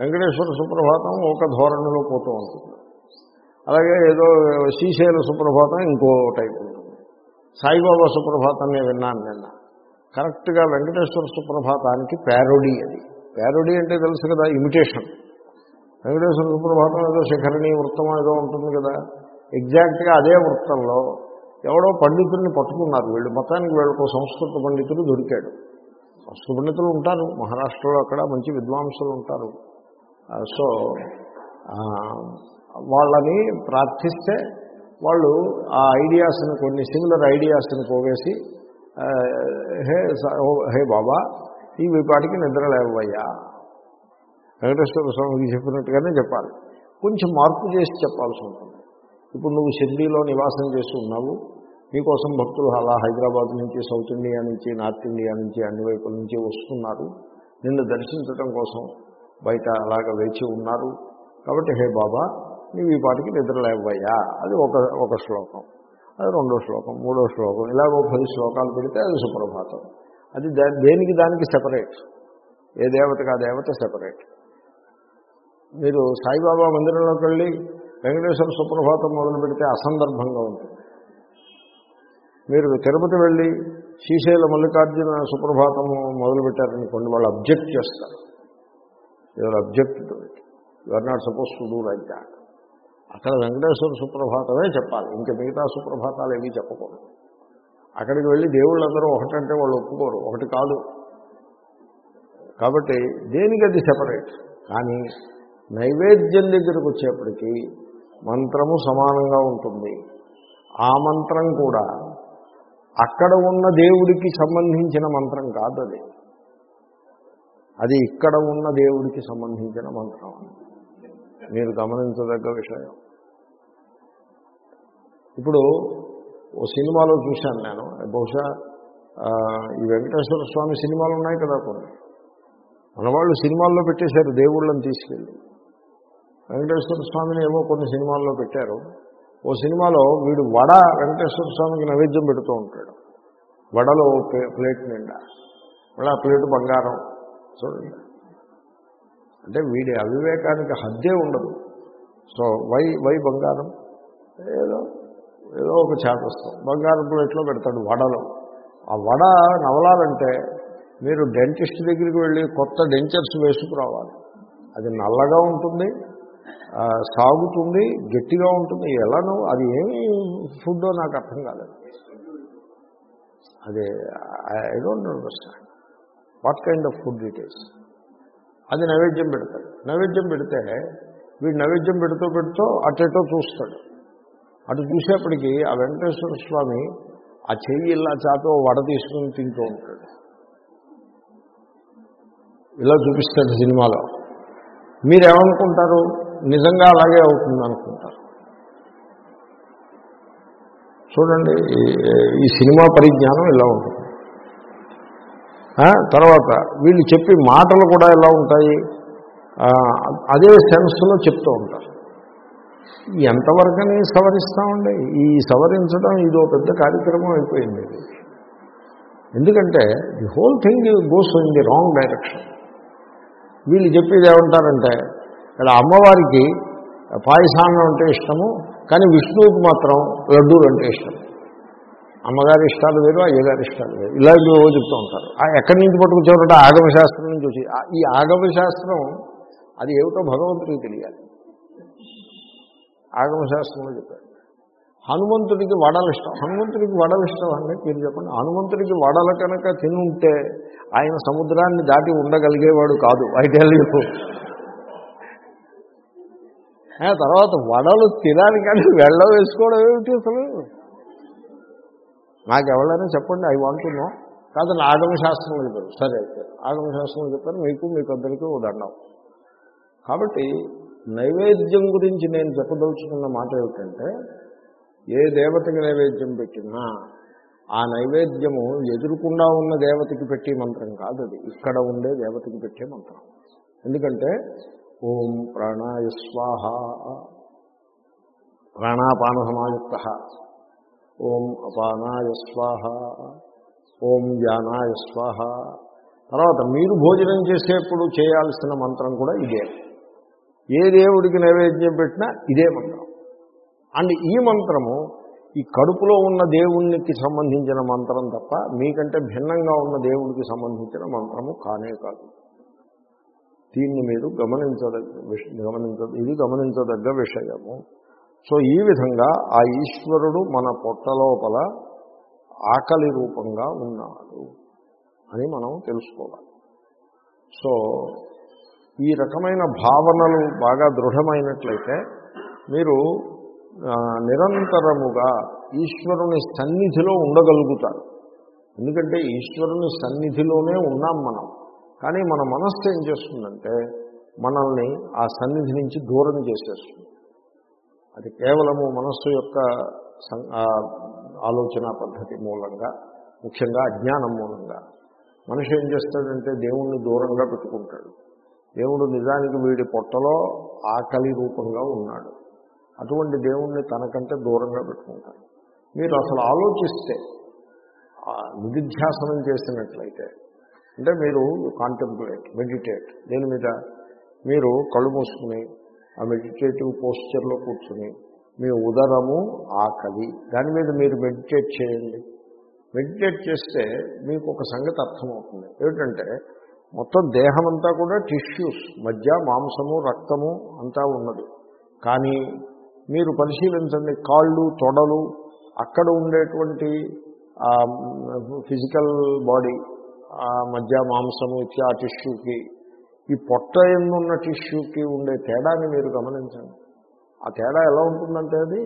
వెంకటేశ్వర సుప్రభాతం ఒక ధోరణిలో పోతూ ఉంటుంది. అలాగే ఏదో శ్రీశైల సుప్రభాతం ఇంకో టైప్ ఉంటుంది. సాయిబాబా సుప్రభాతం నేను విన్నాను నిన్న. కరెక్ట్గా వెంకటేశ్వర సుప్రభాతానికి ప్యారోడీ అది. ప్యారోడీ అంటే తెలుసు కదా ఇమిటేషన్. వెంకటేశ్వర సుప్రభాతం ఏదో శిఖరణి వృత్తం ఏదో ఉంటుంది కదా. ఎగ్జాక్ట్గా అదే వృత్తంలో ఎవడో పండితుడిని పట్టుకున్నారు వీళ్ళు. మొత్తానికి వీళ్ళకు సంస్కృత పండితులు దొరికాడు. సంస్కృత పండితులు ఉంటారు మహారాష్ట్రలో అక్కడ మంచి విద్వాంసులు ఉంటారు. సో వాళ్ళని ప్రార్థిస్తే వాళ్ళు ఆ ఐడియాస్ని కొన్ని సిమిలర్ ఐడియాస్ని పోగేసి హే హే బాబా ఇవి పాటికి నిద్ర లేవయ్యా. వెంకటేశ్వర స్వామికి చెప్పినట్టుగానే చెప్పాలి. కొంచెం మార్పు చేసి చెప్పాల్సి ఉంటుంది. ఇప్పుడు నువ్వు షిర్డీలో నివాసం చేసి ఉన్నావు. నీకోసం భక్తులు అలా హైదరాబాద్ నుంచి సౌత్ ఇండియా నుంచి నార్త్ ఇండియా నుంచి అన్ని వైపుల నుంచి వస్తున్నారు. నిన్ను దర్శించడం కోసం బయట అలాగ వేచి ఉన్నారు. కాబట్టి హే బాబా నీవు ఈ పాటికి నిద్ర లేవయ్యా. అది ఒక ఒక శ్లోకం. అది రెండో శ్లోకం మూడో శ్లోకం ఇలాగ ఒక పది శ్లోకాలు పెడితే అది సుప్రభాతం. అది దేనికి దానికి సెపరేట్ ఏ దేవతకు ఆ దేవత సెపరేట్ మీరు సాయిబాబా మందిరంలోకి వెళ్ళి వెంకటేశ్వర సుప్రభాతం మొదలు పెడితే అసందర్భంగా ఉంటుంది. మీరు తిరుపతి వెళ్ళి శ్రీశైల మల్లికార్జున సుప్రభాతము మొదలుపెట్టారనుకోండి వాళ్ళు అబ్జెక్ట్ చేస్తారు. ఎవరు object to you are not suppose to do like that అక్కడ వెంకటేశ్వర సుప్రభాతమే చెప్పాలి. ఇంకా మిగతా సుప్రభాతాలు ఏమీ చెప్పకూడదు. అక్కడికి వెళ్ళి దేవుళ్ళందరూ ఒకటంటే వాళ్ళు ఒప్పుకోరు. ఒకటి కాదు. కాబట్టి దేనికి అది సెపరేట్ కానీ నైవేద్యం దగ్గరకు వచ్చేప్పటికీ మంత్రము సమానంగా ఉంటుంది. ఆ మంత్రం కూడా అక్కడ ఉన్న దేవుడికి సంబంధించిన మంత్రం కాదు అది. అది ఇక్కడ ఉన్న దేవుడికి సంబంధించిన మంత్రం మీరు గమనించదగ్గ విషయం. ఇప్పుడు ఓ సినిమాలో చూశాను నేను. బహుశా ఈ వెంకటేశ్వర స్వామి సినిమాలు ఉన్నాయి కదా కొన్ని. మన వాళ్ళు సినిమాల్లో పెట్టేశారు దేవుళ్ళని తీసుకెళ్ళి. వెంకటేశ్వర స్వామిని ఏమో కొన్ని సినిమాల్లో పెట్టారు. ఓ సినిమాలో వీడు వడ వెంకటేశ్వర స్వామికి నైవేద్యం పెడుతూ ఉంటాడు. వడలో ప్లేట్ నిండా. మళ్ళీ ఆ ప్లేట్ బంగారం. చూడండి. అంటే వీడి అవివేకానికి హద్దే ఉండదు. సో వై వై బంగారం? ఏదో ఏదో ఒక చేపస్తాం బంగారం ప్లేట్లో పెడతాడు వడలో. ఆ వడ నవలాలంటే మీరు డెంటిస్ట్ దగ్గరికి వెళ్ళి కొత్త డెంచర్స్ వేసుకురావాలి. అది నల్లగా ఉంటుంది సాగుతుంది గట్టిగా ఉంటుంది. ఎలానో అది ఏమి ఫుడ్ నాకు అర్థం కాలేదు. అదే I don't understand. What kind of food it is. అది నైవేద్యం పెడతాడు. నైవేద్యం పెడితే వీడు నైవేద్యం పెడుతూ పెడుతూ అటెటో చూస్తాడు. అటు చూసేప్పటికీ ఆ వెంకటేశ్వర స్వామి ఆ చెయ్యి ఇలా చాపి వడ తీసుకుని తింటూ ఉంటాడు. ఇలా చూపిస్తాడు సినిమాలో. మీరేమనుకుంటారు? నిజంగా అలాగే అవుతుంది అనుకుంటారు. చూడండి ఈ- సినిమా పరిజ్ఞానం ఇలా ఉంటుంది. తర్వాత వీళ్ళు చెప్పి మాటలు కూడా ఎలా ఉంటాయి? అదే సెన్స్లో చెప్తూ ఉంటారు. ఎంతవరకని సవరిస్తామండి? ఈ సవరించడం ఇదో పెద్ద కార్యక్రమం అయిపోయింది ఎందుకంటే the whole thing goes in the wrong direction వీళ్ళు చెప్పేది ఏమంటారంటే ఇక్కడ అమ్మవారికి పాయసాన్నం అంటే ఇష్టము కానీ విష్ణువుకి మాత్రం లడ్డూలు అంటే ఇష్టం. అమ్మగారి ఇష్టాలు వేరు అయ్యగారి ఇష్టాలు వేరు. ఇలా ఏవో చెప్తూ ఉంటారు. ఆ ఎక్కడి నుంచి పట్టుకొచ్చారంటే ఆగమ శాస్త్రం నుంచి వచ్చి ఈ ఆగమ శాస్త్రం అది ఏమిటో భగవంతుడికి తెలియాలి. ఆగమ శాస్త్రంలో చెప్పారు. హనుమంతుడికి వడలు ఇష్టం. హనుమంతుడికి వడలు ఇష్టం అండి మీరు చెప్పండి. హనుమంతుడికి వడలు కనుక తిని ఉంటే ఆయన సముద్రాన్ని దాటి ఉండగలిగేవాడు కాదు. ఐటెల్యూ తర్వాత వడలు తినడానికి వెళ్ళ వేసుకోవడం ఏమిటి అసలు? నాకు ఎవరైనా చెప్పండి అవి అంటున్నాం కాదు ఆగమ శాస్త్రంలో చెప్పారు. సరే అయితే. ఆగమశాస్త్రంలో చెప్పారు మీకు మీకు అందరికీ ఉదండం కాబట్టి నైవేద్యం గురించి నేను చెప్పదలుచుకున్న మాట ఏమిటంటే ఏ దేవతకి నైవేద్యం పెట్టినా ఆ నైవేద్యము ఎదురుకుండా ఉన్న దేవతకి పెట్టే మంత్రం కాదు అది. ఇక్కడ ఉండే దేవతకి పెట్టే మంత్రం. ఎందుకంటే ఓం ప్రాణాయ స్వాహ. ప్రాణాపాన సమాయుక్త ఓం అపానాయ స్వాహ. ఓం జ్ఞానాయ స్వాహ. తర్వాత మీరు భోజనం చేసేప్పుడు చేయాల్సిన మంత్రం కూడా ఇదే. ఏ దేవుడికి నైవేద్యం పెట్టినా ఇదే మంత్రం. అండ్ ఈ మంత్రము ఈ కడుపులో ఉన్న దేవునికి సంబంధించిన మంత్రం తప్ప మీకంటే భిన్నంగా ఉన్న దేవుడికి సంబంధించిన మంత్రము కానే కాదు. దీన్ని మీరు గమనించదగ్గ గమనించ ఇది గమనించదగ్గ విషయము. సో ఈ విధంగా ఆ ఈశ్వరుడు మన పొట్టలోపల ఆకలి రూపంగా ఉన్నాడు అని మనం తెలుసుకోవాలి. సో ఈ రకమైన భావనలు బాగా దృఢమైనట్లయితే మీరు నిరంతరముగా ఈశ్వరుని సన్నిధిలో ఉండగలుగుతారు. ఎందుకంటే ఈశ్వరుని సన్నిధిలోనే ఉన్నాం మనం. కానీ మన మనస్సు ఏం చేస్తుందంటే మనల్ని ఆ సన్నిధి నుంచి దూరం చేసేస్తుంది. అది కేవలము మనస్సు యొక్క సం- ఆలోచన పద్ధతి మూలంగా ముఖ్యంగా అజ్ఞానం మూలంగా. మనిషి ఏం చేస్తాడంటే దేవుణ్ణి దూరంగా పెట్టుకుంటాడు. దేవుడు నిజానికి వీడి పొట్టలో ఆకలి రూపంగా ఉన్నాడు. అటువంటి దేవుణ్ణి తనకంటే దూరంగా పెట్టుకుంటాడు. మీరు అసలు ఆలోచిస్తే నిధిధ్యాసనం చేసినట్లయితే అంటే మీరు కాంటెంప్లేట్ మెడిటేట్ దేని మీద మీరు కళ్ళు మూసుకుని ఆ మెడిటేటివ్ పోస్చర్లో కూర్చుని మీ ఉదరము ఆకలి. దాని మీద మీరు మెడిటేట్ చేయండి. మెడిటేట్ చేస్తే మీకు ఒక సంగతి అర్థమవుతుంది. ఏమిటంటే మొత్తం దేహం అంతా కూడా టిష్యూస్ మధ్య మాంసము రక్తము అంతా ఉన్నది. కానీ మీరు పరిశీలించండి కాళ్ళు తొడలు అక్కడ ఉండేటువంటి ఫిజికల్ బాడీ ఆ మధ్య మాంసము ఇచ్చి ఆ టిష్యూకి ఈ పొట్ట ఎందున్న టిష్యూకి ఉండే తేడాని మీరు గమనించండి. ఆ తేడా ఎలా ఉంటుందంటే అది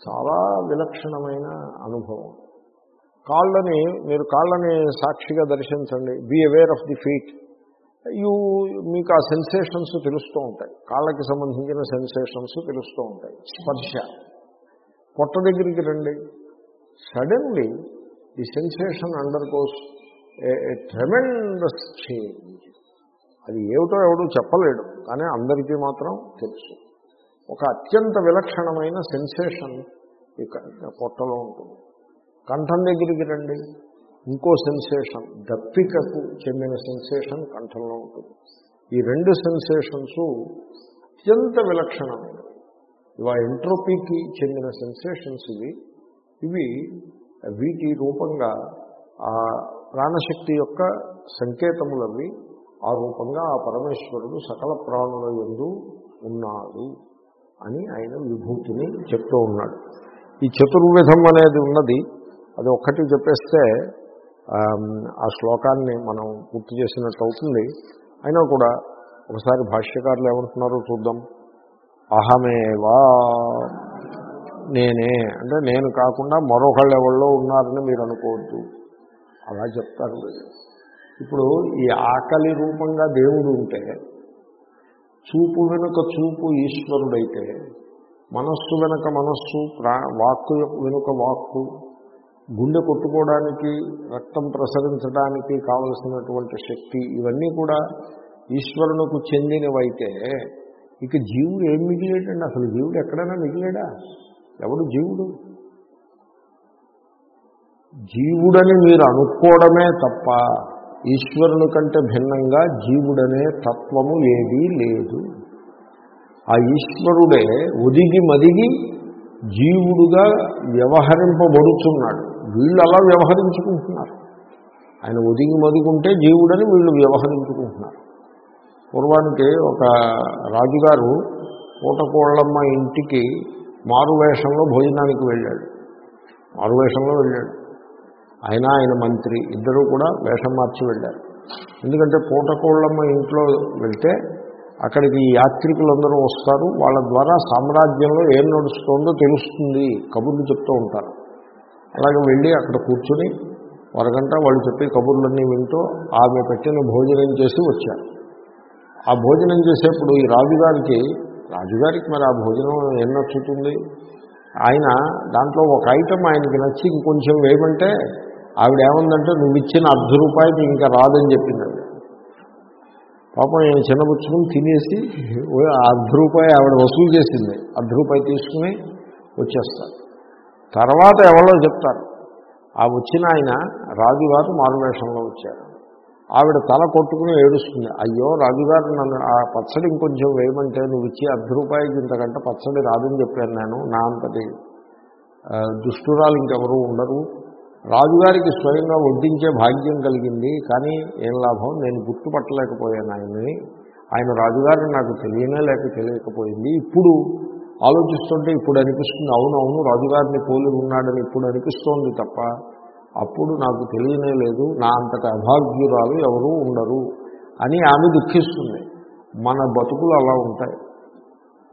చాలా విలక్షణమైన అనుభవం. కాళ్ళని మీరు కాళ్ళని సాక్షిగా దర్శించండి. Be aware of the feet you మీకు ఆ సెన్సేషన్స్ తెలుస్తూ ఉంటాయి. కాళ్ళకి సంబంధించిన సెన్సేషన్స్ తెలుస్తూ ఉంటాయి. స్పర్శ. పొట్ట దగ్గరికి రండి. Suddenly the sensation undergoes tremendous change అది ఏమిటో ఎవడో చెప్పలేడు కానీ అందరికీ మాత్రం తెలుసు. ఒక అత్యంత విలక్షణమైన సెన్సేషన్ ఇక పొట్టలో ఉంటుంది. కంఠం దగ్గరికి రండి. ఇంకో సెన్సేషన్ దప్పికకు చెందిన సెన్సేషన్ కంఠంలో ఉంటుంది. ఈ రెండు సెన్సేషన్స్ అత్యంత విలక్షణమైనవి ఇవా ఎంట్రోపీకి చెందిన సెన్సేషన్స్ ఇవి. ఇవి వీటి రూపంగా ఆ ప్రాణశక్తి యొక్క సంకేతములవి ఆ రూపంగా ఆ పరమేశ్వరుడు సకల ప్రాణుల ఎందు ఉన్నాడు అని ఆయన విభూతిని చెప్తూ ఉన్నాడు. ఈ చతుర్విధం అనేది ఉన్నది. అది ఒక్కటి చెప్పేస్తే ఆ శ్లోకాన్ని మనం పూర్తి చేసినట్టు అవుతుంది. అయినా కూడా ఒకసారి భాష్యకారులు ఏమంటున్నారో చూద్దాం. అహమేవా? నేనే. అంటే నేను కాకుండా మరొకళ్ళు ఎవరిలో ఉన్నారని మీరు అనుకోవద్దు. అలా చెప్తారు. ఇప్పుడు ఈ ఆకలి రూపంగా దేవుడు ఉంటే చూపు వెనుక చూపు ఈశ్వరుడైతే మనస్సు వెనుక మనస్సు ప్రా వాక్కు వెనుక వాక్కు గుండె కొట్టుకోవడానికి రక్తం ప్రసరించడానికి కావలసినటువంటి శక్తి ఇవన్నీ కూడా ఈశ్వరునికి చెందినవైతే ఇక జీవుడు ఏం మిగిలేడండి? అసలు జీవుడు ఎక్కడైనా మిగిలేడా? ఎవడు జీవుడు? జీవుడని మీరు అనుకోవడమే తప్ప ఈశ్వరుని కంటే భిన్నంగా జీవుడనే తత్వము ఏదీ లేదు. ఆ ఈశ్వరుడే ఒదిగి మదిగి జీవుడుగా వ్యవహరింపబడుతున్నాడు వీళ్ళు అలా వ్యవహరించుకుంటున్నారు. ఆయన ఒదిగి మదిగుంటే జీవుడని వీళ్ళు వ్యవహరించుకుంటున్నారు. పూర్వానికి ఒక రాజుగారు పూటకోళ్ళమ్మ ఇంటికి మారువేషంలో భోజనానికి వెళ్ళాడు. మారువేషంలో వెళ్ళాడు. ఆయన ఆయన మంత్రి ఇద్దరూ కూడా వేషం మార్చి వెళ్ళారు. ఎందుకంటే పూటకోళ్ళమ్మ ఇంట్లో వెళ్తే అక్కడికి యాత్రికులందరూ వస్తారు. వాళ్ళ ద్వారా సామ్రాజ్యంలో ఏం నడుస్తుందో తెలుస్తుంది. కబుర్లు చెప్తూ ఉంటారు. అలాగే వెళ్ళి అక్కడ కూర్చొని వరగంట వాళ్ళు చెప్పే కబుర్లన్నీ వింటూ ఆమె పెట్టిన భోజనం చేసి వచ్చారు ఆ భోజనం చేసేప్పుడు ఈ రాజుగారికి రాజుగారికి మరి ఆ భోజనం ఏం నచ్చుతుంది? ఆయన దాంట్లో ఒక ఐటమ్ ఆయనకి నచ్చి ఇంకొంచెం వేయమంటే ఆవిడ ఏమందంటే నువ్వు ఇచ్చిన అర్ధ రూపాయి ఇంకా రాదని చెప్పింది పాపం ఆయన చిన్నపుచ్చుకుని తినేసి ఓ అర్ధ రూపాయి ఆవిడ వసూలు చేసింది. అర్ధ రూపాయి తీసుకుని వచ్చేస్తారు తర్వాత ఎవరో చెప్తారు. ఆ వచ్చిన ఆయన రాజుగారు మారువేషంలో వచ్చారు. ఆవిడ తల కొట్టుకుని ఏడుస్తుంది అయ్యో రాజుగారు నన్ను ఆ పచ్చడి ఇంకొంచెం వేయమంటే నువ్వు ఇచ్చి అర్ధ రూపాయికి ఇంతకంటే పచ్చడి రాదని చెప్పాను నేను నా అంతటి దుష్టురాలు ఇంకెవరూ ఉండరు. రాజుగారికి స్వయంగా వడ్డించే భాగ్యం కలిగింది కానీ ఏం లాభం? నేను గుర్తుపట్టలేకపోయాను ఆయన్ని. ఆయన రాజుగారిని నాకు తెలియనే లేక తెలియకపోయింది. ఇప్పుడు ఆలోచిస్తుంటే ఇప్పుడు అనిపిస్తుంది అవునవును రాజుగారిని పోలి ఉన్నాడని ఇప్పుడు అనిపిస్తోంది తప్ప అప్పుడు నాకు తెలియనే లేదు నా అంతటి అభాగ్యురాలు ఎవరూ ఉండరు అని ఆమె దుఃఖిస్తుంది. మన బతుకులు అలా ఉంటాయి.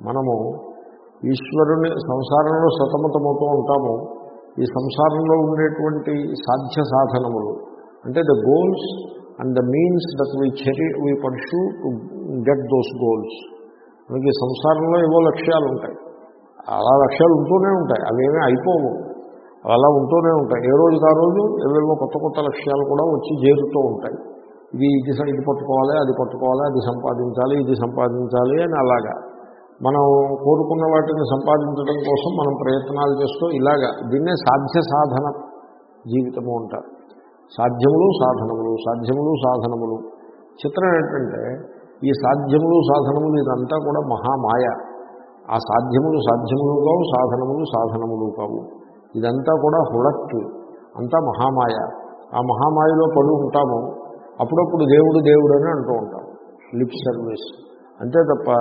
మనము ఈశ్వరుని సంసారంలో సతమతమవుతూ ఉంటాము. ఈ సంసారంలో ఉండేటువంటి సాధ్య సాధనములు అంటే the goals and the means that we cherish we pursue to get those goals మనకి సంసారంలో ఏవో లక్ష్యాలు ఉంటాయి. అలా లక్ష్యాలు ఉంటూనే ఉంటాయి. అవేమీ అయిపోవు. అలా ఉంటూనే ఉంటాయి. ఏ రోజు ఆ రోజు ఏవేవో కొత్త కొత్త లక్ష్యాలు కూడా వచ్చి చేరుతూ ఉంటాయి. ఇది ఇది ఇది పట్టుకోవాలి అది పట్టుకోవాలి అది సంపాదించాలి ఇది సంపాదించాలి అని అలాగా. మనం కోరుకున్న వాటిని సంపాదించడం కోసం మనం ప్రయత్నాలు చేస్తూ ఇలాగా దీన్నే సాధ్య సాధన జీవితము అంటారు. సాధ్యములు సాధనములు సాధ్యములు సాధనములు. చిత్రం ఏంటంటే ఈ సాధ్యములు సాధనములు ఇదంతా కూడా మహామాయ. ఆ సాధ్యములు సాధ్యములు కావు సాధనములు సాధనములు కావు. ఇదంతా కూడా హుళక్కి. అంతా మహామాయ. ఆ మహామాయలో పడి ఉంటాము. అప్పుడప్పుడు దేవుడు దేవుడు అని అంటూ ఉంటాం. Lip service. అంతే తప్ప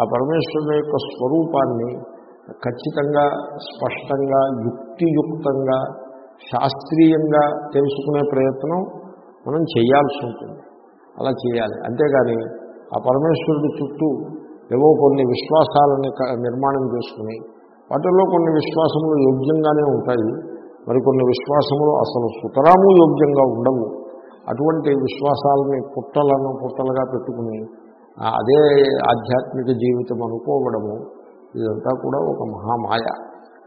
ఆ పరమేశ్వరుని యొక్క స్వరూపాన్ని ఖచ్చితంగా స్పష్టంగా యుక్తియుక్తంగా శాస్త్రీయంగా తెలుసుకునే ప్రయత్నం మనం చేయాల్సి ఉంటుంది. అలా చేయాలి. అంతేగాని ఆ పరమేశ్వరుడి చుట్టూ ఏవో కొన్ని విశ్వాసాలని క- నిర్మాణం చేసుకుని వాటిల్లో కొన్ని విశ్వాసములు యోగ్యంగానే ఉంటాయి. మరికొన్ని విశ్వాసములు అసలు సుతరాము యోగ్యంగా ఉండవు. అటువంటి విశ్వాసాలని పుట్టలను పుట్టలుగా పెట్టుకుని అదే ఆధ్యాత్మిక జీవితం అనుకోవడము ఇదంతా కూడా ఒక మహామాయ.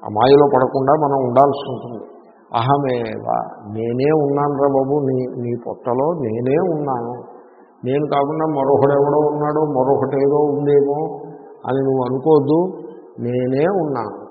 ఆ మాయలో పడకుండా మనం ఉండాల్సి ఉంటుంది. అహమేవా నేనే ఉన్నాను రా బాబు నీ నీ పొట్టలో నేనే ఉన్నాను. నేను కాకుండా మరొకడెవడో ఉన్నాడో మరొకటి ఏదో ఉందేమో అని నువ్వు అనుకోవద్దు నేనే ఉన్నాను.